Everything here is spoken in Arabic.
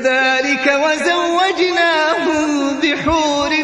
كذلك وزوجناهم بحور